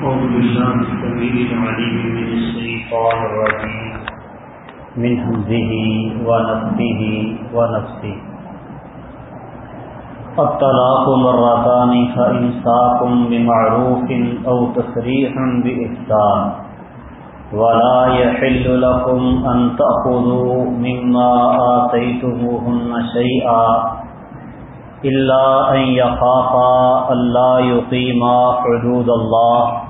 أعوذ بالله السميع العليم من الشيطان الرجيم. من همزه ونفسه ونفسه. الطلاق مرتان فإمساك بمعروف أو تسريح بإحسان. ولا يحل لكم أن تأخذوا مما آتيتموهن شيئا إلا أن يخافا ألا يقيما حدود الله.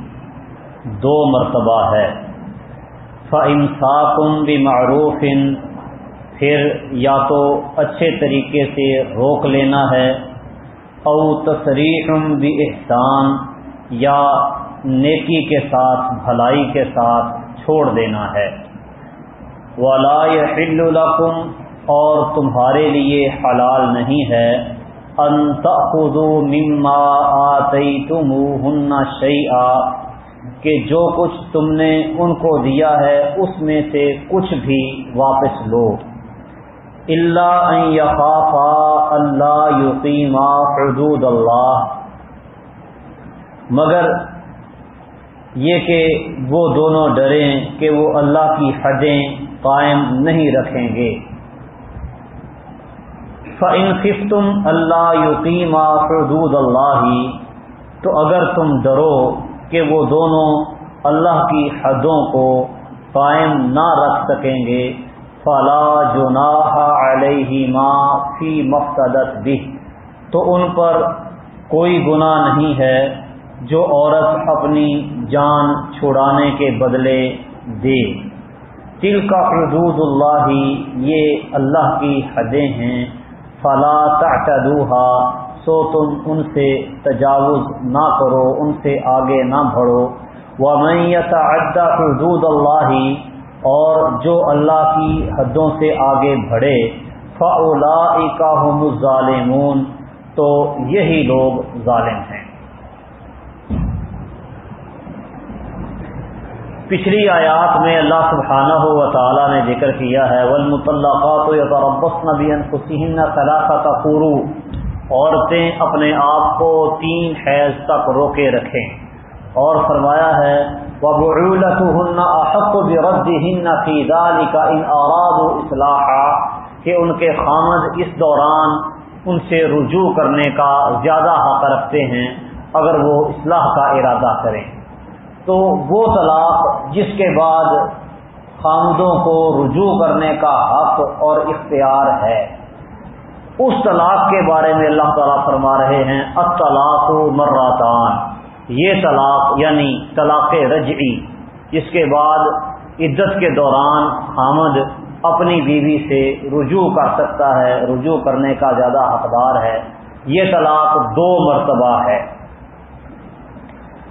دو مرتبہ ہے۔ فَإِمْسَاكُمْ بِمَعْرُوفٍ، پھر یا تو اچھے طریقے سے روک لینا ہے، او تصریح بِإِحْسَان، یا نیکی کے ساتھ، بھلائی کے ساتھ چھوڑ دینا ہے۔ وَلَا يَحِلُّ اور تمہارے لیے حلال نہیں ہے۔ ان تأخذوا مما آتیتموہن شیئا کہ جو کچھ تم نے ان کو دیا ہے، اس میں سے کچھ بھی واپس لو۔ اللہ ان یخافا اللہ یقیما حدود اللہ مگر یہ کہ وہ دونوں ڈریں کہ وہ اللہ کی حدیں قائم نہیں رکھیں گے۔ فَإِن خِفْتُمْ اللہ یقیما حدود اللہ تو اگر تم ڈرو کہ وہ دونوں اللہ کی حدوں کو قائم نہ رکھ سکیں گے۔ فلا جناح علیہما فی مفتدت بھی تو ان پر کوئی گناہ نہیں ہے جو عورت اپنی جان چھڑانے کے بدلے دے۔ تل کا حدود اللہ یہ اللہ کی حدیں ہیں۔ فلا تعتدوها سو تم ان سے تجاوز نہ کرو، ان سے آگے نہ بڑھو۔ ومن يتعد حدود اللہ اور جو اللہ کی حدوں سے آگے بڑھے فاولئک هم الظالمون۔ تو یہی لوگ ظالم ہیں۔ پچھلی آیات میں اللہ سبحانہ و تعالیٰ نے ذکر کیا ہے، والمطلقات یتربصن بانفسهن ثلاثه قروء عورتیں اپنے آپ کو تین حیض تک روکے رکھیں۔ اور فرمایا ہے ان اصلاحا کہ ان کے خامد اس دوران ان سے رجوع کرنے کا زیادہ حق رکھتے ہیں اگر وہ اصلاح کا ارادہ کریں۔ تو وہ طلاق جس کے بعد خامدوں کو رجوع کرنے کا حق اور اختیار ہے۔ اس طلاق کے بارے میں اللہ تعالیٰ فرما رہے ہیں اطلاق مراتان یہ طلاق یعنی طلاق رجعی، جس کے بعد عزت کے دوران حامد اپنی بیوی سے رجوع کر سکتا ہے، رجوع کرنے کا زیادہ حقدار ہے۔ یہ طلاق دو مرتبہ ہے۔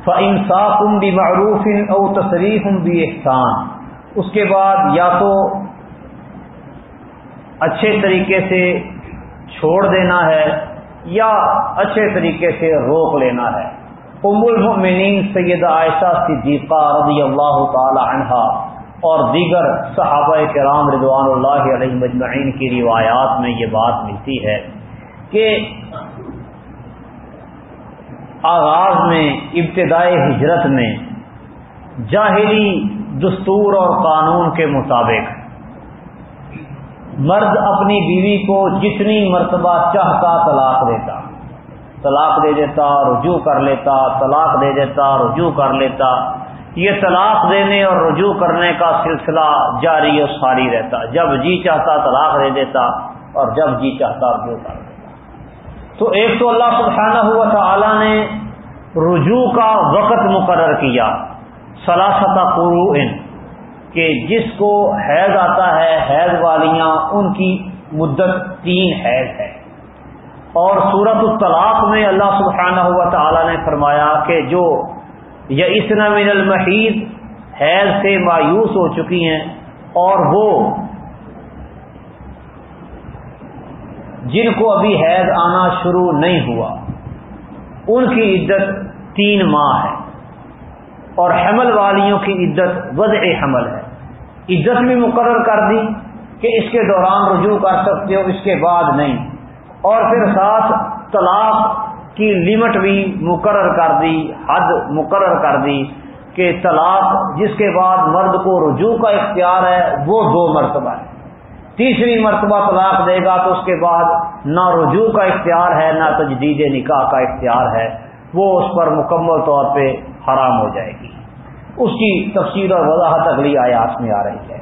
فَإِنْصَافٌ بِمَعْرُوفٍ او تصریف بھی احسان اس کے بعد یا تو اچھے طریقے سے چھوڑ دینا ہے یا اچھے طریقے سے روک لینا ہے۔ ام المؤمنین سیدہ عائشہ صدیقہ رضی اللہ تعالی عنہا اور دیگر صحابہ کرام رضوان اللہ علیہ مجمعین کی روایات میں یہ بات ملتی ہے کہ آغاز میں، ابتدائی ہجرت میں جاہری دستور اور قانون کے مطابق مرد اپنی بیوی کو جتنی مرتبہ چاہتا طلاق دیتا، طلاق دے دیتا، رجوع کر لیتا، طلاق دے دیتا، رجوع کر لیتا۔ یہ طلاق دینے اور رجوع کرنے کا سلسلہ جاری اور ساری رہتا۔ جب جی چاہتا طلاق دے دیتا اور جب جی چاہتا رجوع کر دیتا۔ تو ایک تو اللہ سبحانہ ہوا تعالی نے رجوع کا وقت مقرر کیا۔ سلاست قرو کہ جس کو حیض آتا ہے، حیض والیاں ان کی مدت تین حیض ہے۔ اور صورت الطلاق میں اللہ سبحانہ ہوا تعالی نے فرمایا کہ جو یا اسنا من المحید حیض سے مایوس ہو چکی ہیں اور وہ جن کو ابھی حیض آنا شروع نہیں ہوا، ان کی عدت تین ماہ ہے۔ اور حمل والیوں کی عدت وضع حمل ہے۔ عزت بھی مقرر کر دی کہ اس کے دوران رجوع کر سکتے ہو، اس کے بعد نہیں۔ اور پھر ساتھ طلاق کی لمٹ بھی مقرر کر دی، حد مقرر کر دی کہ طلاق جس کے بعد مرد کو رجوع کا اختیار ہے، وہ دو مرتبہ ہے۔ تیسری مرتبہ طلاق دے گا تو اس کے بعد نہ رجوع کا اختیار ہے، نہ تجدید نکاح کا اختیار ہے۔ وہ اس پر مکمل طور پہ حرام ہو جائے گی۔ اس کی تفصیل اور وضاحت اگلی آیات میں آ رہی ہے۔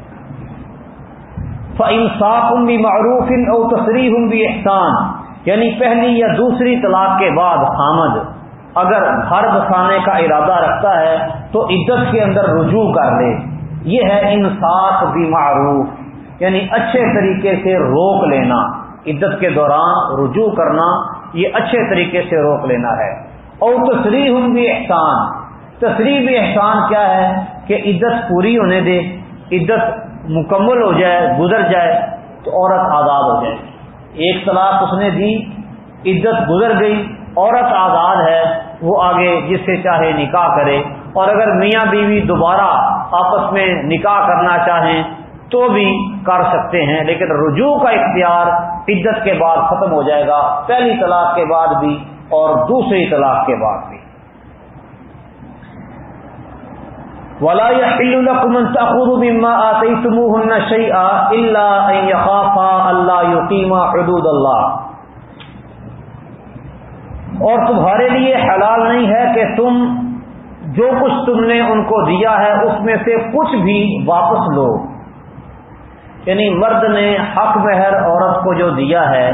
انصاف بھی معروف او تصریح بھی احسان یعنی پہلی یا دوسری طلاق کے بعد حامد اگر گھر بسانے کا ارادہ رکھتا ہے، تو عزت کے اندر رجوع کر لے۔ یہ ہے انصاف بھی معروف یعنی اچھے طریقے سے روک لینا۔ عزت کے دوران رجوع کرنا، یہ اچھے طریقے سے روک لینا ہے۔ اور تصریح بھی احسان تصریح بھی احسان کیا ہے کہ عزت پوری ہونے دے، عزت مکمل ہو جائے، گزر جائے، تو عورت آزاد ہو جائے۔ ایک طلاق اس نے دی، عزت گزر گئی، عورت آزاد ہے، وہ آگے جس سے چاہے نکاح کرے۔ اور اگر میاں بیوی دوبارہ آپس میں نکاح کرنا چاہیں تو بھی کر سکتے ہیں، لیکن رجوع کا اختیار عزت کے بعد ختم ہو جائے گا۔ پہلی طلاق کے بعد بھی اور دوسری طلاق کے بعد بھی۔ ولا يحل لكم ان تاخذوا مما اتيتموهن شيئا الا ان يخافا الا يقيما حدود الله. اور تمہارے لیے حلال نہیں ہے کہ تم جو کچھ تم نے ان کو دیا ہے اس میں سے کچھ بھی واپس لو. یعنی مرد نے حق مہر عورت کو جو دیا ہے،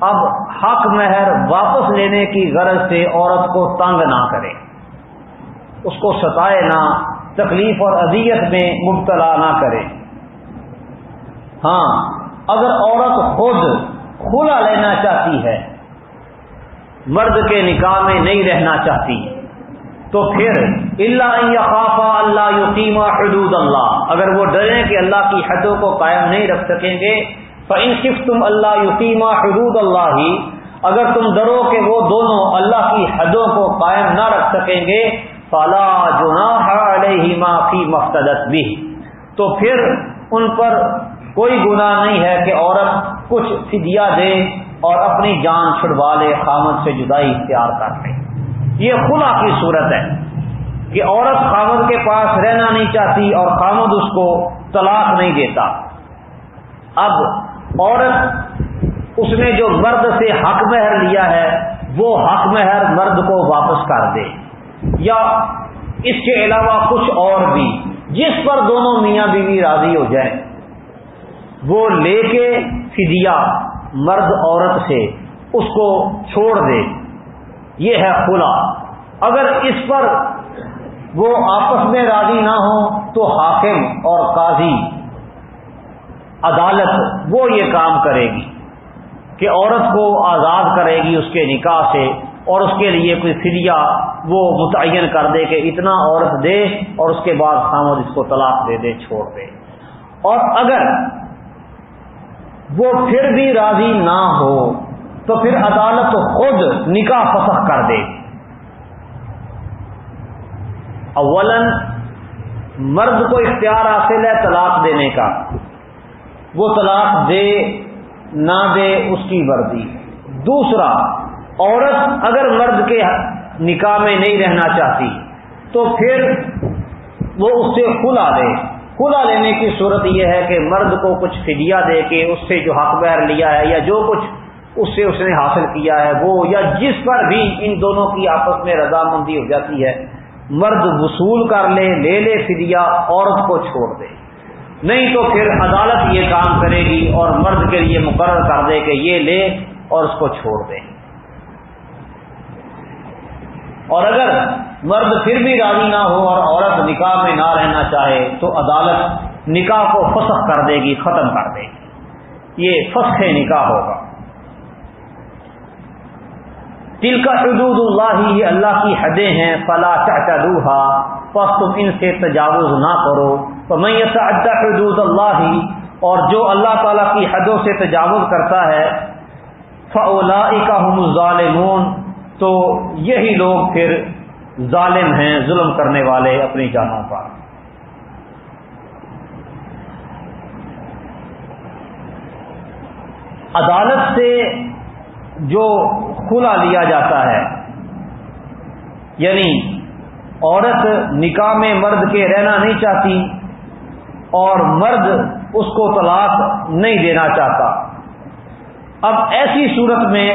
اب حق مہر واپس لینے کی غرض سے عورت کو تنگ نہ کرے، اس کو ستائے نہ تکلیف اور اذیت میں مبتلا نہ کرے۔ ہاں اگر عورت خود کھلا لینا چاہتی ہے، مرد کے نکاح میں نہیں رہنا چاہتی، تو پھر اللہ خافا اللہ یقیمہ حدود اللہ اگر وہ ڈریں کہ اللہ کی حدوں کو قائم نہیں رکھ سکیں گے تو ان صف تم اللہ یقیمہ حدود اللہ ہی اگر تم ڈرو کہ وہ دونوں اللہ کی حدوں کو قائم نہ رکھ سکیں گے فلا علیہما فی مفتدت بھی تو پھر ان پر کوئی گناہ نہیں ہے کہ عورت کچھ فدیہ دے اور اپنی جان چھڑوا لے، خامد سے جدائی اختیار کر لے۔ یہ خلا کی صورت ہے کہ عورت خامد کے پاس رہنا نہیں چاہتی اور خامد اس کو طلاق نہیں دیتا۔ اب عورت اس نے جو مرد سے حق مہر لیا ہے، وہ حق مہر مرد کو واپس کر دے۔ یا اس کے علاوہ کچھ اور بھی، جس پر دونوں میاں بیوی راضی ہو جائیں۔ وہ لے کے فدیا مرد عورت سے اس کو چھوڑ دے۔ یہ ہے کھلا اگر اس پر وہ آپس میں راضی نہ ہو تو حاکم اور قاضی عدالت وہ یہ کام کرے گی کہ عورت کو آزاد کرے گی اس کے نکاح سے۔ اور اس کے لیے کوئی فدیہ وہ متعین کر دے کہ اتنا عورت دے اور اس کے بعد خامد اس کو طلاق دے دے چھوڑ دے۔ اور اگر وہ پھر بھی راضی نہ ہو تو پھر عدالت خود نکاح فسخ کر دے۔ اولن مرد کو اختیار حاصل ہے طلاق دینے کا۔ وہ طلاق دے نہ دے اس کی وردی دوسرا عورت اگر مرد کے نکاح میں نہیں رہنا چاہتی، تو پھر وہ اس سے کھلا دے کھلا لینے کی صورت یہ ہے کہ مرد کو کچھ فدیہ دے کے اس سے جو حق بیر لیا ہے یا جو کچھ اس سے اس نے حاصل کیا ہے، وہ یا جس پر بھی ان دونوں کی آپس میں رضامندی ہو جاتی ہے، مرد وصول کر لے لے لے فدیہ، عورت کو چھوڑ دے۔ نہیں تو پھر عدالت یہ کام کرے گی اور مرد کے لیے مقرر کر دے کہ یہ لے اور اس کو چھوڑ دے۔ اور اگر مرد پھر بھی راضی نہ ہو اور عورت نکاح میں نہ رہنا چاہے تو عدالت نکاح کو فسخ کر دے گی، ختم کر دے گی۔ یہ فسخ نکاح ہوگا۔ تل کا حدود اللہ ہی، یہ اللہ کی حدیں ہیں، فلا چاچا پس تم ان سے تجاوز نہ کرو۔ تو میں حدود اللہ ہی، اور جو اللہ تعالیٰ کی حدوں سے تجاوز کرتا ہے فلا کا ظالمون تو یہی لوگ پھر ظالم ہیں، ظلم کرنے والے اپنی جانوں پر۔ عدالت سے جو کھلا لیا جاتا ہے یعنی عورت نکاح میں مرد کے رہنا نہیں چاہتی اور مرد اس کو طلاق نہیں دینا چاہتا۔ اب ایسی صورت میں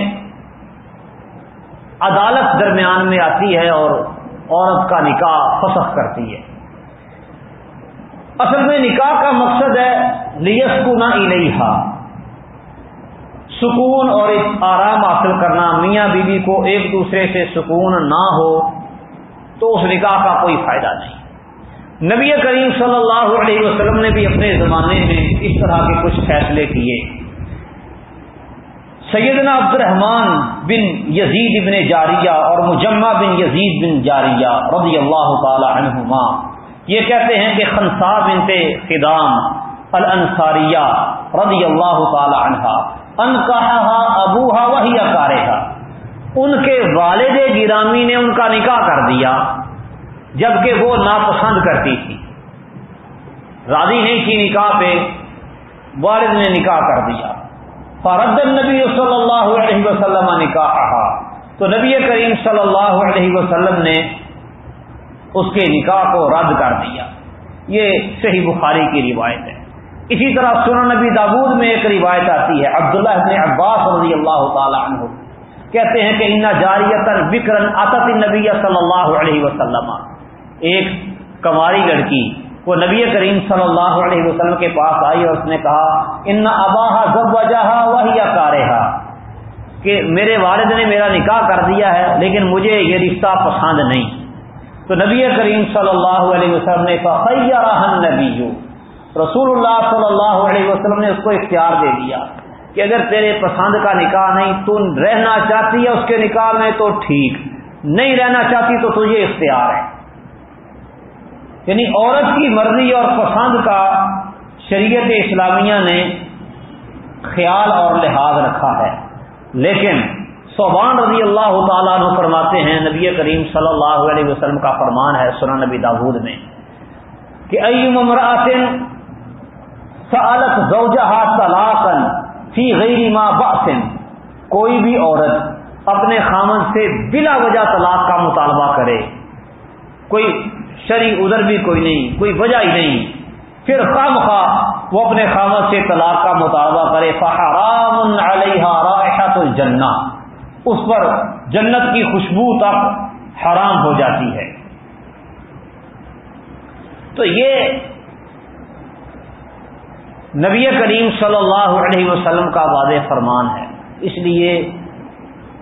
عدالت درمیان میں آتی ہے اور عورت کا نکاح فسخ کرتی ہے۔ اصل میں نکاح کا مقصد ہے لیس کو نہ سکون اور آرام حاصل کرنا۔ میاں بیوی کو ایک دوسرے سے سکون نہ ہو تو اس نکاح کا کوئی فائدہ نہیں۔ نبی کریم صلی اللہ علیہ وسلم نے بھی اپنے زمانے میں اس طرح کے کچھ فیصلے کیے۔ سیدنا عبد الرحمان بن یزید بن جاریہ اور مجمع بن یزید بن جاریہ رضی اللہ تعالی عنہما۔ یہ کہتے ہیں کہ خنسا بنت خدام الانصاریہ رضی اللہ تعالی عنہ ان کہا ابو ہا وہی اکارے ان کے والد گرامی نے ان کا نکاح کر دیا، جبکہ وہ ناپسند کرتی تھی۔ راضی نہیں تھی نکاح پہ، والد نے نکاح کر دیا۔ فرد نبی صلی اللہ علیہ وسلم نکاح تو نبی کریم صلی اللہ علیہ وسلم نے اس کے نکاح کو رد کر دیا۔ یہ صحیح بخاری کی روایت ہے۔ اسی طرح سن نبی دابود میں ایک روایت آتی ہے، عبداللہ ابن عباس رضی اللہ تعالی عنہ۔ کہتے ہیں کہ انا جاریت بکرن عطت نبی صلی اللہ علیہ وسلم۔ ایک کماری لڑکی وہ نبی کریم صلی اللہ علیہ وسلم کے پاس آئی اور اس نے کہا ان اباہ ضب وجہ وہی کارہا کہ میرے والد نے میرا نکاح کر دیا ہے، لیکن مجھے یہ رشتہ پسند نہیں۔ تو نبی کریم صلی اللہ علیہ وسلم نے کہا نبی رسول اللہ صلی اللہ علیہ وسلم نے اس کو اختیار دے دیا کہ اگر تیرے پسند کا نکاح نہیں، تو رہنا چاہتی ہے اس کے نکاح میں تو ٹھیک، نہیں رہنا چاہتی تو تجھے اختیار ہے۔ یعنی عورت کی مرضی اور پسند کا شریعت اسلامیہ نے خیال اور لحاظ رکھا ہے۔ لیکن صوبان رضی اللہ تعالیٰ عنہ فرماتے ہیں، نبی کریم صلی اللہ علیہ وسلم کا فرمان ہے سنا نبی داود میں کہ ایم امراطن سالت زوجہ طلاقن فی غیر ما باسن کوئی بھی عورت اپنے خامن سے بلا وجہ طلاق کا مطالبہ کرے، کوئی شری ادھر بھی کوئی نہیں، کوئی وجہ ہی نہیں۔ پھر خام خواہ وہ اپنے خامن سے طلاق کا مطالبہ کرے، فحرام علیہ رائحت الجنہ۔ اس پر جنت کی خوشبو تک حرام ہو جاتی ہے۔ تو یہ نبی کریم صلی اللہ علیہ وسلم کا واضح فرمان ہے۔ اس لیے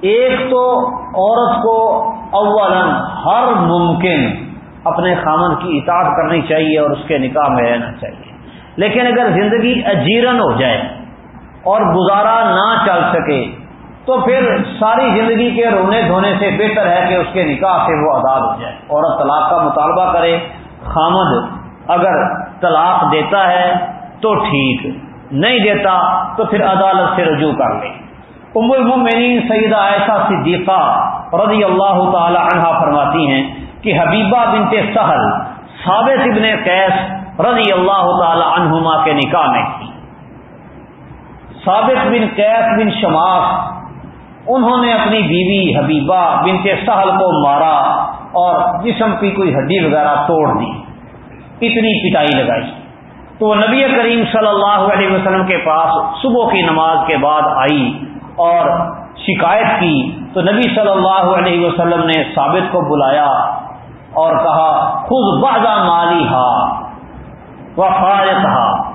ایک تو عورت کو اولا ہر ممکن اپنے خامن کی اطاعت کرنی چاہیے اور اس کے نکاح میں رہنا چاہیے۔ لیکن اگر زندگی اجیرن ہو جائے اور گزارا نہ چل سکے، تو پھر ساری زندگی کے رونے دھونے سے بہتر ہے کہ اس کے نکاح سے وہ آزاد ہو جائے۔ عورت طلاق کا مطالبہ کرے، خامد اگر طلاق دیتا ہے تو ٹھیک، نہیں دیتا تو پھر عدالت سے رجوع کر لے۔ ام المؤمنین سیدہ ایسا صدیقہ رضی اللہ تعالی عنہ فرماتی ہیں کہ حبیبہ بنت سہل ثابت ابن قیس رضی اللہ تعالی عنہما کے نکاح میں تھی۔ ثابت بن قیس بن شماس، انہوں نے اپنی بیوی حبیبہ بنت سہل کو مارا اور جسم کی کوئی ہڈی وغیرہ توڑ دی۔ اتنی پٹائی لگائی۔ تو نبی کریم صلی اللہ علیہ وسلم کے پاس صبح کی نماز کے بعد آئی اور شکایت کی۔ تو نبی صلی اللہ علیہ وسلم نے ثابت کو بلایا اور کہا خود بازا مالی ہا و فارت ہا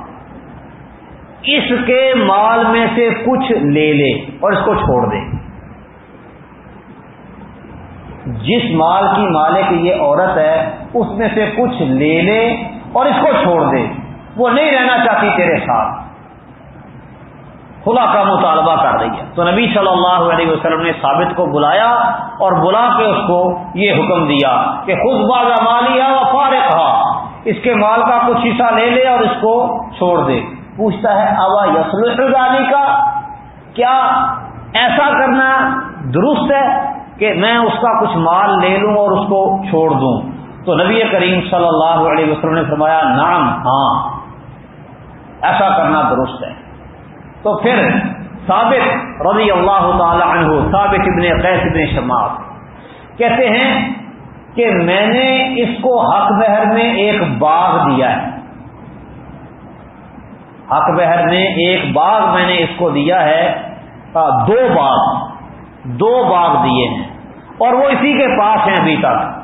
اس کے مال میں سے کچھ لے لے اور اس کو چھوڑ دے۔ جس مال کی مالک یہ عورت ہے، اس میں سے کچھ لے لے اور اس کو چھوڑ دے۔ وہ نہیں رہنا چاہتی تیرے ساتھ۔ خلا کا مطالبہ کر رہی ہے۔ تو نبی صلی اللہ علیہ وسلم نے ثابت کو بلایا اور بلا کے اس کو یہ حکم دیا کہ خود باغ مالی و فارغ اس کے مال کا کچھ حصہ لے لے اور اس کو چھوڑ دے۔ پوچھتا ہے ابا یسل کا کیا ایسا کرنا درست ہے کہ میں اس کا کچھ مال لے لوں اور اس کو چھوڑ دوں؟ تو نبی کریم صلی اللہ علیہ وسلم نے فرمایا نام ہاں ایسا کرنا درست ہے۔ تو پھر ثابت رضی اللہ تعالی عنہ، ثابت ابن قیس ابن شماس کہتے ہیں کہ میں نے اس کو حق بہر میں ایک باغ دیا ہے۔ حق بہر نے ایک باغ میں نے اس کو دیا ہے۔ دو باغ دو باغ دیے ہیں۔ اور وہ اسی کے پاس ہیں ابھی تک۔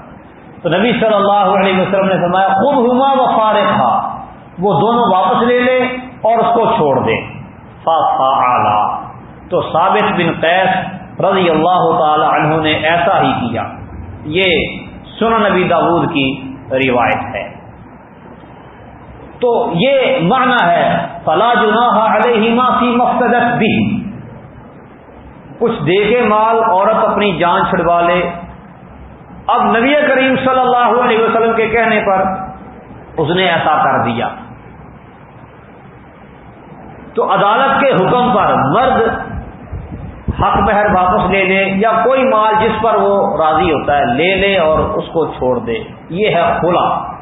تو نبی صلی اللہ علیہ وسلم نے فرمایا خود ہما و فارغ تھا وہ دونوں واپس لے لے اور اس کو چھوڑ دے۔ تو ثابت بن قیس رضی اللہ تعالی عنہ نے ایسا ہی کیا۔ یہ سن نبی داود کی روایت ہے۔ تو یہ معنی ہے، فلا جناح علیہما فی مقصدت بھی کچھ دے کے مال، عورت اپنی جان چھڑوا لے۔ اب نبی کریم صلی اللہ علیہ وسلم کے کہنے پر اس نے ایسا کر دیا۔ تو عدالت کے حکم پر مرد حق مہر واپس لے لے یا کوئی مال جس پر وہ راضی ہوتا ہے لے لے اور اس کو چھوڑ دے، یہ ہے کھلا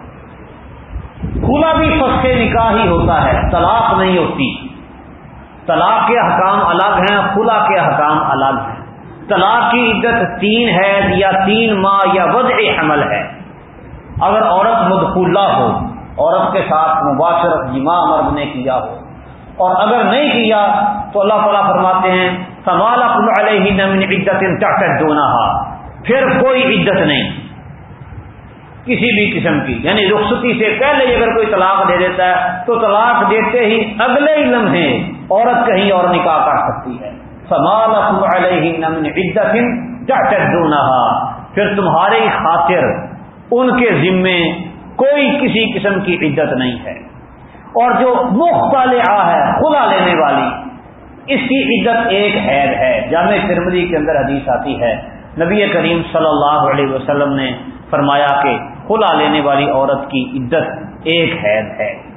کھلا بھی فص نکاح ہی ہوتا ہے، طلاق نہیں ہوتی۔ طلاق کے حکام الگ ہیں کھلا کے حکام الگ ہیں۔ طلاق کی عدت تین ہے یا تین ماہ یا وضع حمل ہے۔ اگر عورت مدخولہ ہو، عورت کے ساتھ مباشرت جمع مرد نے کیا ہو اور اگر نہیں کیا تو اللہ تعالیٰ فرماتے ہیں سوال علیہ نمن عدت چاٹک پھر کوئی عدت نہیں۔ کسی بھی قسم کی یعنی رخصتی سے پہلے اگر کوئی طلاق دے دیتا ہے، تو طلاق دیتے ہی اگلے ہی لمحے عورت کہیں اور نکاح کر سکتی ہے۔ سمال علیہ نمن عدت چاٹک پھر تمہاری خاطر ان کے ذمے کوئی کسی قسم کی عدت نہیں ہے۔ اور جو مختلف ہے خلا لینے والی۔ اس کی عزت ایک حید ہے۔ جامع ترمدی کے اندر حدیث آتی ہے۔ نبی کریم صلی اللہ علیہ وسلم نے فرمایا کہ خلا لینے والی عورت کی عزت ایک حید ہے۔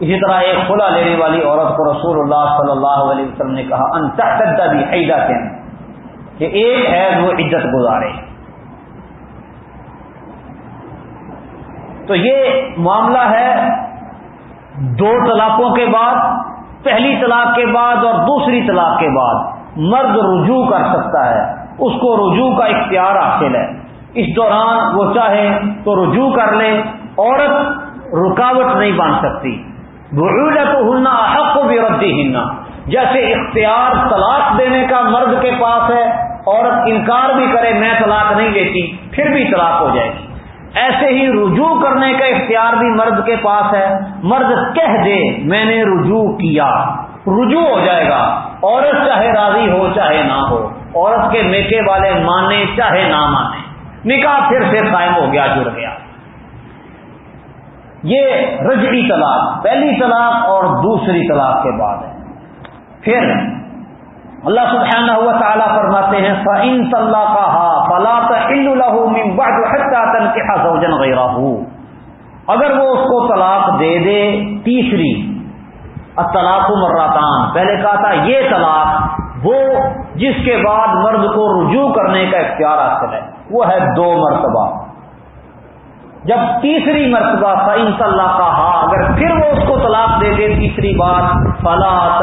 اسی طرح ایک خلا لینے والی عورت کو رسول اللہ صلی اللہ علیہ وسلم نے کہا انتہ بھی عیدا کہ ایک حید وہ عزت گزارے۔ تو یہ معاملہ ہے دو طلاقوں کے بعد، پہلی طلاق کے بعد اور دوسری طلاق کے بعد مرد رجوع کر سکتا ہے، اس کو رجوع کا اختیار حاصل ہے۔ اس دوران وہ چاہے تو رجوع کر لے، عورت رکاوٹ نہیں بن سکتی۔ تو ہننا حق کو بھی ردی ہننا جیسے اختیار طلاق دینے کا مرد کے پاس ہے، عورت انکار بھی کرے، میں طلاق نہیں لیتی، پھر بھی طلاق ہو جائے گی۔ ایسے ہی رجوع کرنے کا اختیار بھی مرد کے پاس ہے۔ مرد کہہ دے، میں نے رجوع کیا۔ رجوع ہو جائے گا۔ عورت چاہے راضی ہو، چاہے نہ ہو۔ عورت کے میکے والے مانے، چاہے نہ مانے۔ نکاح پھر سے قائم ہو گیا، جڑ گیا۔ یہ رجعی طلاق، پہلی طلاق اور دوسری طلاق کے بعد ہے۔ پھر اللہ سبحانہ ہوا تعالیٰ فرماتے ہیں، فَإِن طَلَّقَهَا فَلَا تَحِلُّ لَهُ مِن بَعْدُ حَتَّى تَنْكِحَ زَوْجًا غَيْرَهُ۔ اگر وہ اس کو طلاق دے دے، تیسری، الطلاق مراتان پہلے کہا تھا، یہ طلاق وہ جس کے بعد مرد کو رجوع کرنے کا اختیار حاصل ہے۔ وہ ہے دو مرتبہ۔ جب تیسری مرتبہ فعین صلاح کا ہا اگر پھر وہ اس کو طلاق دے دے، تیسری بار فلا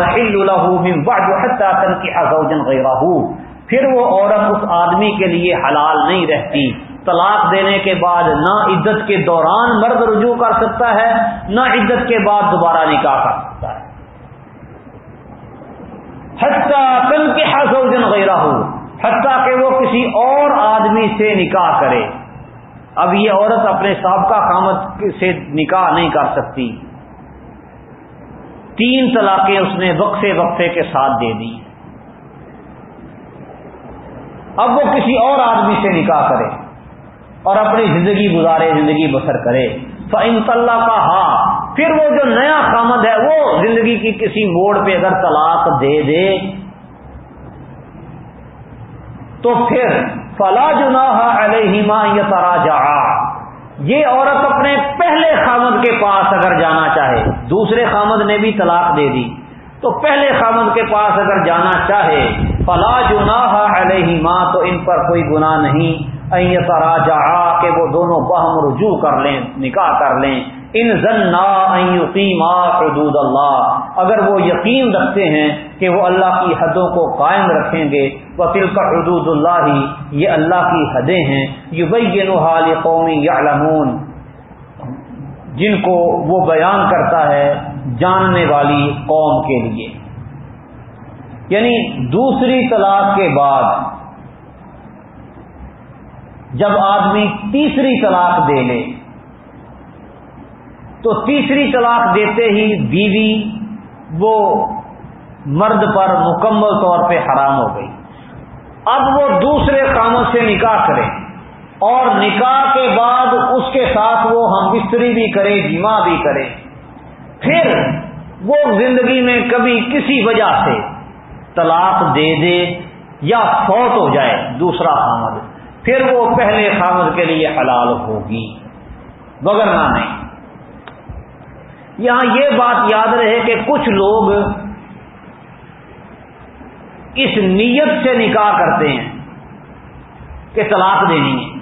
غیرہ پھر وہ عورت اس آدمی کے لیے حلال نہیں رہتی۔ طلاق دینے کے بعد نہ عزت کے دوران مرد رجوع کر سکتا ہے، نہ عزت کے بعد دوبارہ نکاح کر سکتا ہے۔ حتیٰ تن کے حسوجن غیرہ حتیٰ کہ وہ کسی اور آدمی سے نکاح کرے۔ اب یہ عورت اپنے سابقہ کامت سے نکاح نہیں کر سکتی۔ تین طلاقیں اس نے وقفے وقفے کے ساتھ دے دی اب وہ کسی اور آدمی سے نکاح کرے اور اپنی زندگی گزارے، زندگی بسر کرے۔ فن طلّہ کا ہا پھر وہ جو نیا خامد ہے، وہ زندگی کی کسی موڑ پہ اگر طلاق دے دے، تو پھر فلا جناح علیہما یتراجعا۔ یہ عورت اپنے پہلے خامد کے پاس اگر جانا چاہے، دوسرے خامد نے بھی طلاق دے دی، تو پہلے خامد کے پاس اگر جانا چاہے، فلا جناح علیہما، تو ان پر کوئی گناہ نہیں۔ تراجا کہ وہ دونوں بہم رجوع کر لیں، نکاح کر لیں۔ ان ضنع حدود اللہ۔ اگر وہ یقین رکھتے ہیں کہ وہ اللہ کی حدوں کو قائم رکھیں گے وہ تل کا حدود اللہ ہی یہ اللہ کی حدیں ہیں یہ حال قومی یا جن کو وہ بیان کرتا ہے جاننے والی قوم کے لیے۔ یعنی دوسری طلاق کے بعد، جب آدمی تیسری طلاق دے لے تو تیسری طلاق دیتے ہی بیوی وہ مرد پر مکمل طور پہ حرام ہو گئی۔ اب وہ دوسرے کاموں سے نکاح کرے اور نکاح کے بعد اس کے ساتھ وہ ہم بستری بھی کرے جمع بھی کرے۔ پھر وہ زندگی میں کبھی کسی وجہ سے طلاق دے دے یا فوت ہو جائے دوسرا خامد، پھر وہ پہلے خامد کے لیے حلال ہوگی۔ وغیرہ نہیں۔ یہاں یہ بات یاد رہے کہ کچھ لوگ اس نیت سے نکاح کرتے ہیں کہ طلاق دینی ہے۔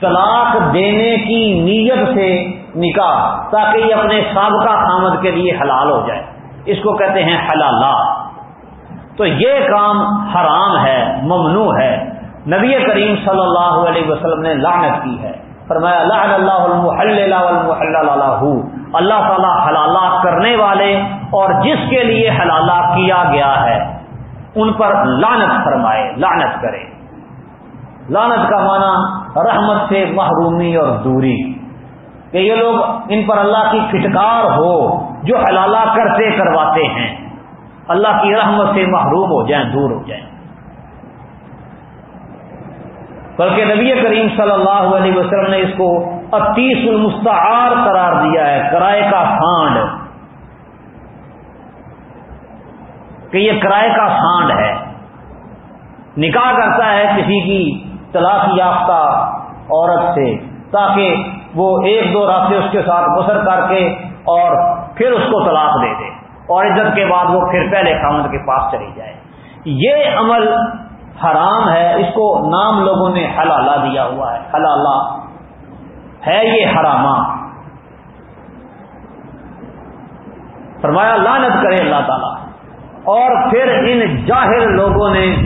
طلاق دینے کی نیت سے نکاح تاکہ یہ اپنے سابقہ خامد کے لیے حلال ہو جائے۔ اس کو کہتے ہیں حلالہ۔ تو یہ کام حرام ہے، ممنوع ہے۔ نبی کریم صلی اللہ علیہ وسلم نے لعنت کی ہے۔ فرمایا، لعن اللہ اللہ اللہ تعالیٰ حلالہ کرنے والے اور جس کے لیے حلالہ کیا گیا ہے، ان پر لعنت فرمائے، لعنت کرے۔ لعنت کا معنی رحمت سے محرومی اور دوری۔ کہ یہ لوگ ان پر اللہ کی پھٹکار ہو، جو حلالہ کرتے کرواتے ہیں۔ اللہ کی رحمت سے محروم ہو جائیں، دور ہو جائیں۔ بلکہ نبی کریم صلی اللہ علیہ وسلم نے اس کو اطیس المستعار قرار دیا ہے، کرائے کا فانڈ کہ یہ کرائے کا فانڈ ہے۔ نکاح کرتا ہے کسی کی طلاق یافتہ عورت سے، تاکہ وہ ایک دو راستے اس کے ساتھ بسر کر کے اور پھر اس کو طلاق دے دے۔ اور عزت کے بعد وہ پھر پہلے خامد کے پاس چلی جائے۔ یہ عمل حرام ہے، اس کو نام لوگوں نے حلالہ دیا ہوا ہے، حلالہ۔ ہے یہ حرامہ فرمایا لانت کرے اللہ تعالی۔ اور پھر ان جاہر لوگوں نے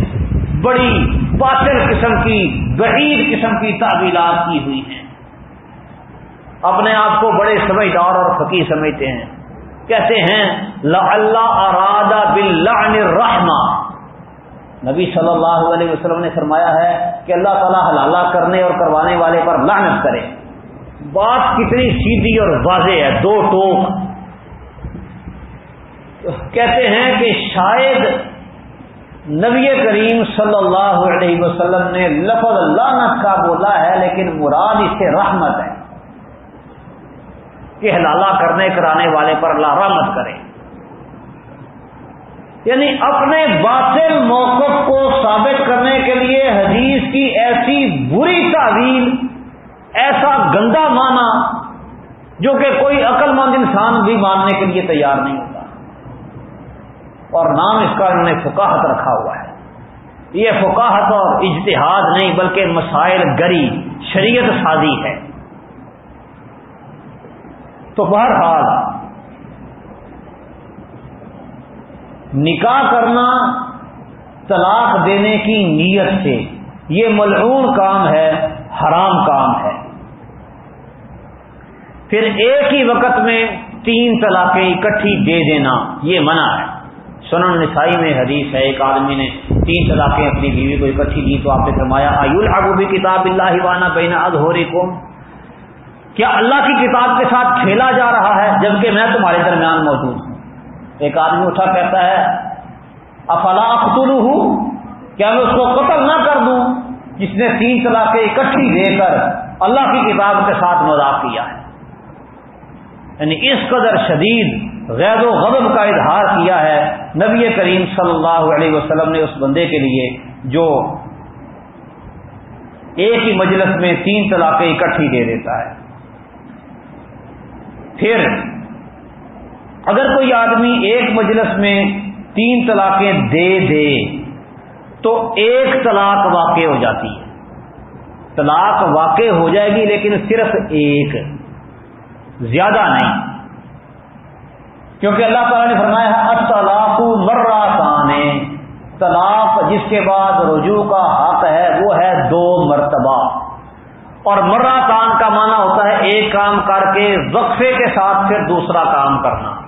بڑی باطل قسم کی، بعید قسم کی تعبیلات کی ہوئی ہیں۔ اپنے آپ کو بڑے سمجھدار اور فقیر سمجھتے ہیں۔ کہتے ہیں اللہ ارادہ بل رحمہ نبی صلی اللہ علیہ وسلم نے فرمایا ہے کہ اللہ تعالیٰ حلالہ کرنے اور کروانے والے پر لعنت کرے۔ بات کتنی سیدھی اور واضح ہے، دو ٹوک۔ کہتے ہیں کہ شاید نبی کریم صلی اللہ علیہ وسلم نے لفظ لعنت کا بولا ہے، لیکن مراد اس سے رحمت ہے کہ حلالہ کرنے، کرانے والے پر اللہ رحمت کرے۔ یعنی اپنے باطل موقف کو ثابت کرنے کے لیے حدیث کی ایسی بری تعویل، ایسا گندا مانا جو کہ کوئی عقل مند انسان بھی ماننے کے لیے تیار نہیں ہوتا۔ اور نام اس کا انہوں نے فکاہت رکھا ہوا ہے۔ یہ فکاہت اور اجتہاد نہیں، بلکہ مسائل گری، شریعت سازی ہے۔ تو بہرحال نکاح کرنا طلاق دینے کی نیت سے۔ یہ ملعون کام ہے، حرام کام ہے۔ پھر ایک ہی وقت میں تین طلاقیں اکٹھی دے دینا، یہ منع ہے۔ سنن نسائی میں حدیث ہے، ایک آدمی نے تین طلاقیں اپنی بیوی کو اکٹھی دی تو آپ نے فرمایا آیو بھی کتاب اللہ وانا بین اد ہو کیا اللہ کی کتاب کے ساتھ کھیلا جا رہا ہے، جبکہ میں تمہارے درمیان موجود ہوں۔ ایک آدمی اٹھا کہتا ہے، افلا اختلو ہوں کیا میں اس کو قتل نہ کر دوں؟ جس نے تین طلاقیں اکٹھی دے کر اللہ کی کتاب کے ساتھ مذاق کیا ہے۔ یعنی اس قدر شدید غیر و غضب کا اظہار کیا ہے، نبی کریم صلی اللہ علیہ وسلم نے اس بندے کے لیے جو ایک ہی مجلس میں تین طلاقیں اکٹھی دے دیتا ہے۔ پھر اگر کوئی آدمی ایک مجلس میں تین طلاقیں دے دے تو ایک طلاق واقع ہو جاتی ہے۔ طلاق واقع ہو جائے گی لیکن صرف ایک، زیادہ نہیں۔ کیونکہ اللہ تعالیٰ نے فرمایا ہے طلاق مرہ طلاق جس کے بعد رجوع کا حق ہے، وہ ہے دو مرتبہ۔ اور مرہ کان کا معنی ہوتا ہے، ایک کام کر کے، وقفے کے ساتھ پھر دوسرا کام کرنا۔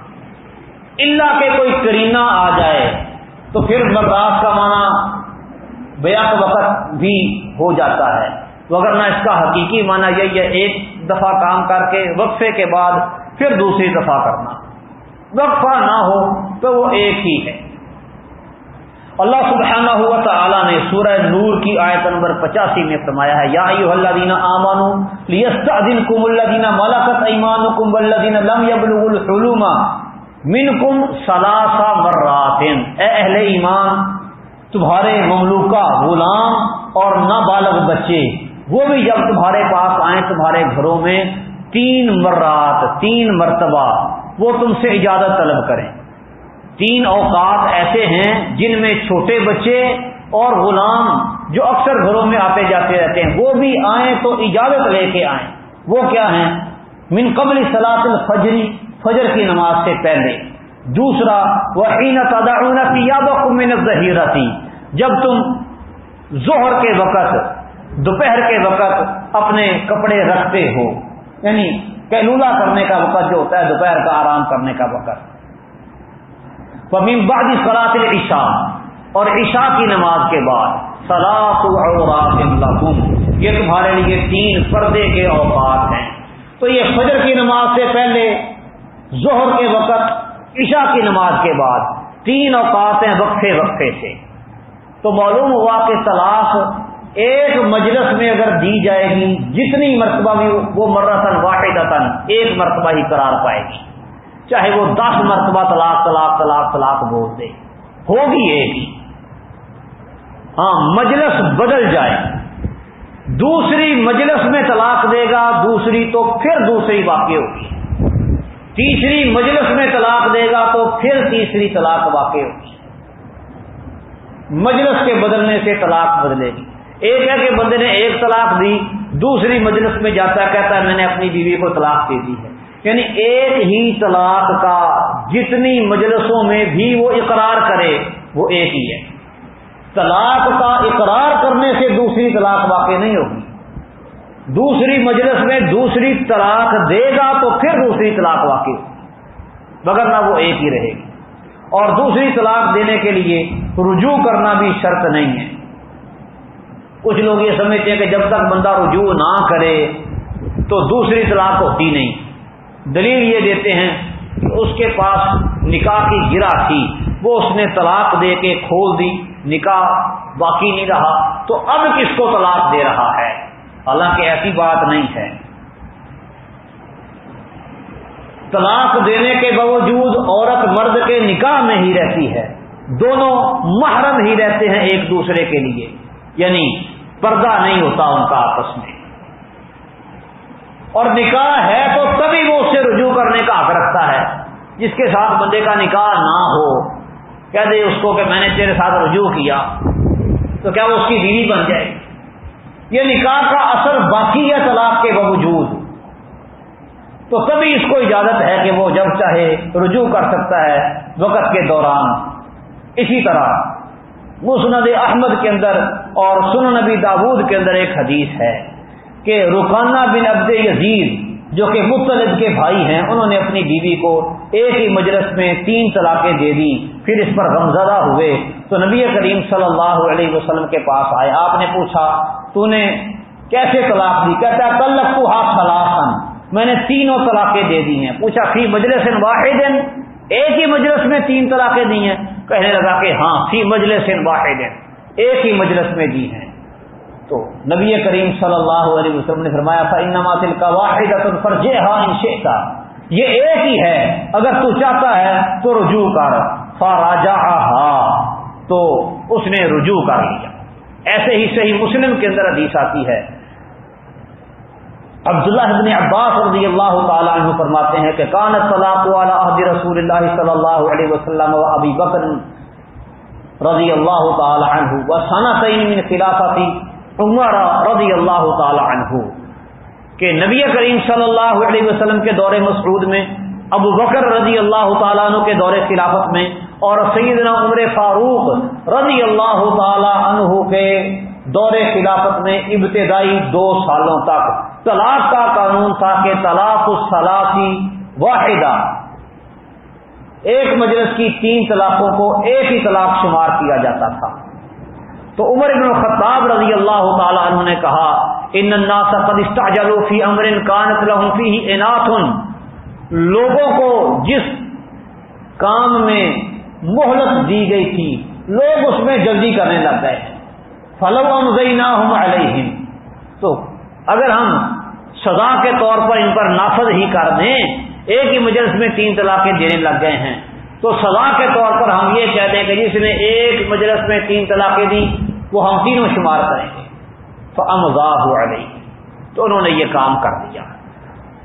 اللہ کے کوئی کرینہ آ جائے تو پھر مرات کا معنی بیک وقت بھی ہو جاتا ہے۔ وغیرہ اس کا حقیقی معنی یہی ہے، ایک دفعہ کام کر کے، وقفے کے بعد پھر دوسری دفعہ کرنا۔ وقفہ نہ ہو تو وہ ایک ہی ہے۔ اللہ سبحانہ ہوا تعالیٰ نے سورہ نور کی آیت نمبر پچاسی میں فرمایا ہے، یا ایو اللہ دینا آمان کم اللہ دینا مالاکت ایمان کم اللہ دینا لم یبل الحلوم من کم سلاسا مراتن اے اہل ایمان، تمہارے مملوکہ غلام اور نابالغ بچے، وہ بھی جب تمہارے پاس آئیں تمہارے گھروں میں، تین مرات، تین مرتبہ وہ تم سے اجازت طلب کریں۔ تین اوقات ایسے ہیں جن میں چھوٹے بچے اور غلام جو اکثر گھروں میں آتے جاتے رہتے ہیں، وہ بھی آئیں تو اجازت لے کے آئیں۔ وہ کیا ہیں؟ من قبل سلاط الفجری فجر کی نماز سے پہلے۔ دوسرا وحین تدعون یادوں من ظہیرہ تھی جب تم ظہر کے وقت، دوپہر کے وقت اپنے کپڑے رکھتے ہو یعنی کیلولا کرنے کا وقت جو ہوتا ہے، دوپہر کا آرام کرنے کا وقت۔ بعد سلاط عشاء اور عشاء کی نماز کے بعد سلاط یہ تمہارے لیے تین پردے کے اوقات ہیں۔ تو یہ فجر کی نماز سے پہلے ظہر کے وقت، عشاء کی نماز کے بعد، تین اوقات ہیں وقفے وقفے سے۔ تو معلوم ہوا کہ طلاق ایک مجلس میں اگر دی جائے گی، جتنی مرتبہ بھی وہ مرتن واحد ایک مرتبہ ہی قرار پائے گی۔ چاہے وہ دس مرتبہ طلاق طلاق طلاق طلاق بول دے۔ ہوگی ایک۔ ہی ہاں مجلس بدل جائے۔ دوسری مجلس میں طلاق دے گا، دوسری تو پھر دوسری واقع ہوگی۔ تیسری مجلس میں طلاق دے گا تو پھر تیسری طلاق واقع ہوگی۔ مجلس کے بدلنے سے طلاق بدلے گی۔ ایک ہے کہ بندے نے ایک طلاق دی، دوسری مجلس میں جاتا کہتا ہے میں نے اپنی بیوی کو طلاق دے دی ہے۔ یعنی ایک ہی طلاق کا جتنی مجلسوں میں بھی وہ اقرار کرے، وہ ایک ہی ہے۔ طلاق کا اقرار کرنے سے دوسری طلاق واقع نہیں ہوگی۔ دوسری مجلس میں دوسری طلاق دے گا تو پھر دوسری طلاق واقع ہوگی مگر نہ وہ ایک ہی رہے گی۔ اور دوسری طلاق دینے کے لیے رجوع کرنا بھی شرط نہیں ہے۔ کچھ لوگ یہ سمجھتے ہیں کہ جب تک بندہ رجوع نہ کرے تو دوسری طلاق ہوتی نہیں۔ دلیل یہ دیتے ہیں کہ اس کے پاس نکاح کی گرا تھی، وہ اس نے طلاق دے کے کھول دی، نکاح باقی نہیں رہا، تو اب کس کو طلاق دے رہا ہے؟ حالانکہ ایسی بات نہیں ہے۔ طلاق دینے کے باوجود عورت مرد کے نکاح میں ہی رہتی ہے۔ دونوں محرم ہی رہتے ہیں ایک دوسرے کے لیے۔ یعنی پردہ نہیں ہوتا ان کا آپس میں۔ اور نکاح ہے تو تبھی وہ اس سے رجوع کرنے کا حق رکھتا ہے۔ جس کے ساتھ بندے کا نکاح نہ ہو۔ کہہ دے اس کو کہ میں نے تیرے ساتھ رجوع کیا، تو کیا وہ اس کی بیوی بن جائے؟ گی یہ نکاح کا اثر باقی ہے طلاق کے باوجود۔ تو تبھی اس کو اجازت ہے کہ وہ جب چاہے رجوع کر سکتا ہے وقت کے دوران۔ اسی طرح مسند احمد کے اندر اور سن نبی داود کے اندر ایک حدیث ہے کہ رکانہ بن عبد یزید، جو کہ مختلف کے بھائی ہیں، انہوں نے اپنی بیوی کو ایک ہی مجلس میں تین طلاقیں دے دی پھر اس پر غمزدہ ہوئے۔ تو نبی کریم صلی اللہ علیہ وسلم کے پاس آئے۔ آپ نے پوچھا تو نے کیسے طلاق دی؟ کہتا ہے کل لگو ہاتھ طلاقن میں نے تینوں طلاقیں دے دی ہیں۔ پوچھا، فی مجلس واحد ایک ہی مجلس میں تین طلاقیں دی ہیں۔ کہنے لگا کہ ہاں فی مجلس واحد ایک ہی مجلس میں دی ہیں۔ تو نبی کریم صلی اللہ علیہ وسلم نے فرمایا تھا ان نماز کا واحد فرجے ہاں کا یہ ایک ہی ہے۔ اگر تو چاہتا ہے، تو رجوع کر۔ فاراجا تو اس نے رجوع کر لیا۔ ایسے ہی صحیح مسلم کے اندر حدیث آتی ہے۔ عبداللہ ابن عباس رضی اللہ تعالیٰ عنہ فرماتے ہیں کہ کان طلاق والا عہد رسول اللہ صلی اللہ علیہ وسلم و ابی بکر رضی اللہ تعالی عنہ و ثنا تعین خلافتی عمر رضی اللہ تعالی عنہ۔ کہ نبی کریم صلی اللہ علیہ وسلم کے دور مسعود میں، ابو بکر رضی اللہ تعالیٰ عنہ کے دور خلافت میں اور سیدنا عمر فاروق رضی اللہ تعالی عنہ کے دور خلافت میں ابتدائی دو سالوں تک طلاق کا قانون تھا کہ طلاق الصلاقی واحدہ۔ ایک مجلس کی تین طلاقوں کو ایک ہی طلاق شمار کیا جاتا تھا۔ تو عمر بن الخطاب رضی اللہ تعالی عنہ نے کہا، ان الناس قد استعجلوا فی امر كانت لهم فيه اناث۔ لوگوں کو جس کام میں مہلت دی گئی تھی۔ لوگ اس میں جلدی کرنے لگ گئے۔ فلو امزیناہم علیہم تو اگر ہم سزا کے طور پر ان پر نافذ ہی کر دیں، ایک ہی مجلس میں تین طلاقیں دینے لگ گئے ہیں۔ تو سزا کے طور پر ہم یہ کہہ دیں کہ جس نے ایک مجلس میں تین طلاقیں دی وہ ہم تینوں شمار کریں گے۔ تو امزا ہوا گئی تو انہوں نے یہ کام کر دیا۔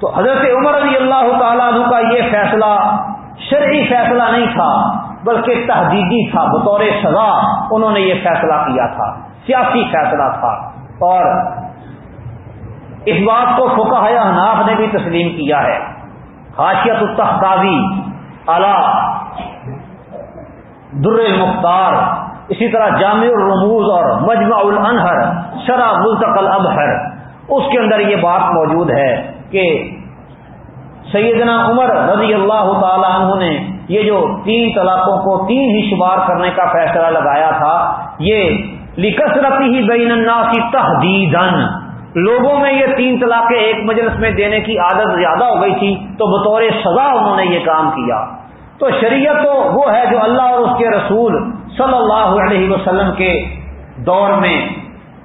تو حضرت عمر رضی اللہ تعالیٰ عنہ کا یہ فیصلہ شرعی فیصلہ نہیں تھا۔ بلکہ تحدیدی تھا، بطور سزا انہوں نے یہ فیصلہ کیا تھا، سیاسی فیصلہ تھا۔ اور اس بات کو فکا حناف نے بھی تسلیم کیا ہے۔ خاصیت التحقاوی اعلی در المختار، اسی طرح جامع الرموز اور مجمع الانہر شرح ملتقل ابہر اس کے اندر یہ بات موجود ہے کہ سیدنا عمر رضی اللہ تعالی عنہ نے یہ جو تین طلاقوں کو تین ہی شمار کرنے کا فیصلہ لگایا تھا، یہ لکسرتی ہی بین الناسی تحدیدن لوگوں میں یہ تین طلاقیں ایک مجلس میں دینے کی عادت زیادہ ہو گئی تھی، تو بطور سزا انہوں نے یہ کام کیا۔ تو شریعت تو وہ ہے جو اللہ اور اس کے رسول صلی اللہ علیہ وسلم کے دور میں،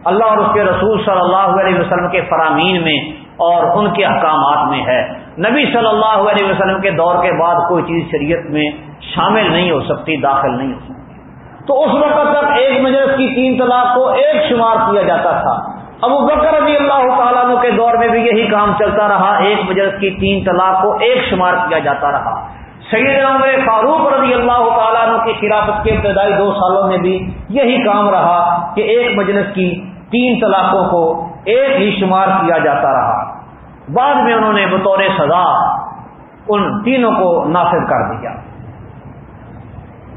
اللہ اور اس کے رسول صلی اللہ علیہ وسلم کے فرامین میں اور ان کے احکامات میں ہے۔ نبی صلی اللہ علیہ وسلم کے دور کے بعد کوئی چیز شریعت میں شامل نہیں ہو سکتی، داخل نہیں ہو سکتی۔ تو اس وقت تک ایک مجلس کی تین طلاق کو ایک شمار کیا جاتا تھا۔ ابو بکر رضی اللہ تعالیٰ کے دور میں بھی یہی کام چلتا رہا۔ ایک مجلس کی تین طلاق کو ایک شمار کیا جاتا رہا۔ سید عمر فاروق رضی اللہ تعالیٰ کی خلافت کے ابتدائی دو سالوں میں بھی یہی کام رہا کہ ایک مجلس کی تین طلاقوں کو ایک ہی شمار کیا جاتا رہا۔ بعد میں انہوں نے بطور سزا ان تینوں کو نافذ کر دیا۔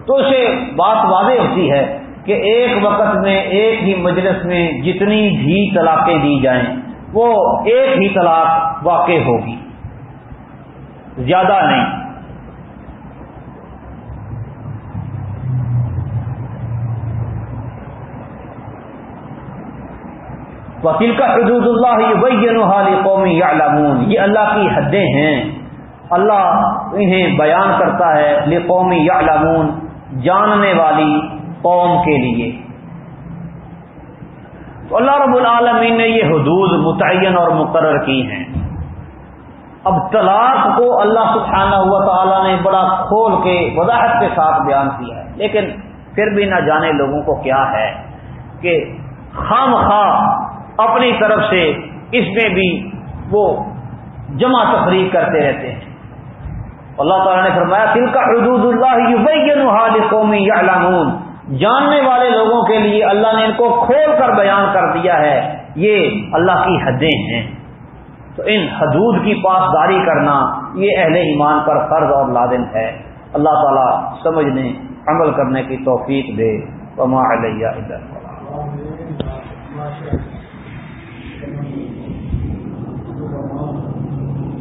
تو اسے بات واضح ہوتی ہے کہ ایک وقت میں ایک ہی مجلس میں جتنی بھی طلاقیں دی جائیں، وہ ایک ہی طلاق واقع ہوگی۔ زیادہ نہیں۔ وکیل کا حدود اللہ یہ قومی یا یہ اللہ کی حدیں ہیں۔ اللہ انہیں بیان کرتا ہے قومی یا جاننے والی قوم کے لیے۔ تو اللہ رب العالمین نے یہ حدود متعین اور مقرر کی ہیں۔ اب طلاق کو اللہ سبحانہ ہوا تعالیٰ نے بڑا کھول کے وضاحت کے ساتھ بیان کیا ہے۔ لیکن پھر بھی نہ جانے لوگوں کو کیا ہے کہ خام خواہ اپنی طرف سے اس میں بھی وہ جمع تفریح کرتے رہتے ہیں۔ اللہ تعالیٰ نے فرمایا دل کا حدود اللہ قومی جاننے والے لوگوں کے لیے اللہ نے ان کو کھول کر بیان کر دیا ہے، یہ اللہ کی حدیں ہیں۔ تو ان حدود کی پاسداری کرنا یہ اہل ایمان پر فرض اور لازم ہے۔ اللہ تعالیٰ سمجھنے، عمل کرنے کی توفیق دے۔ وما علیہ ادھر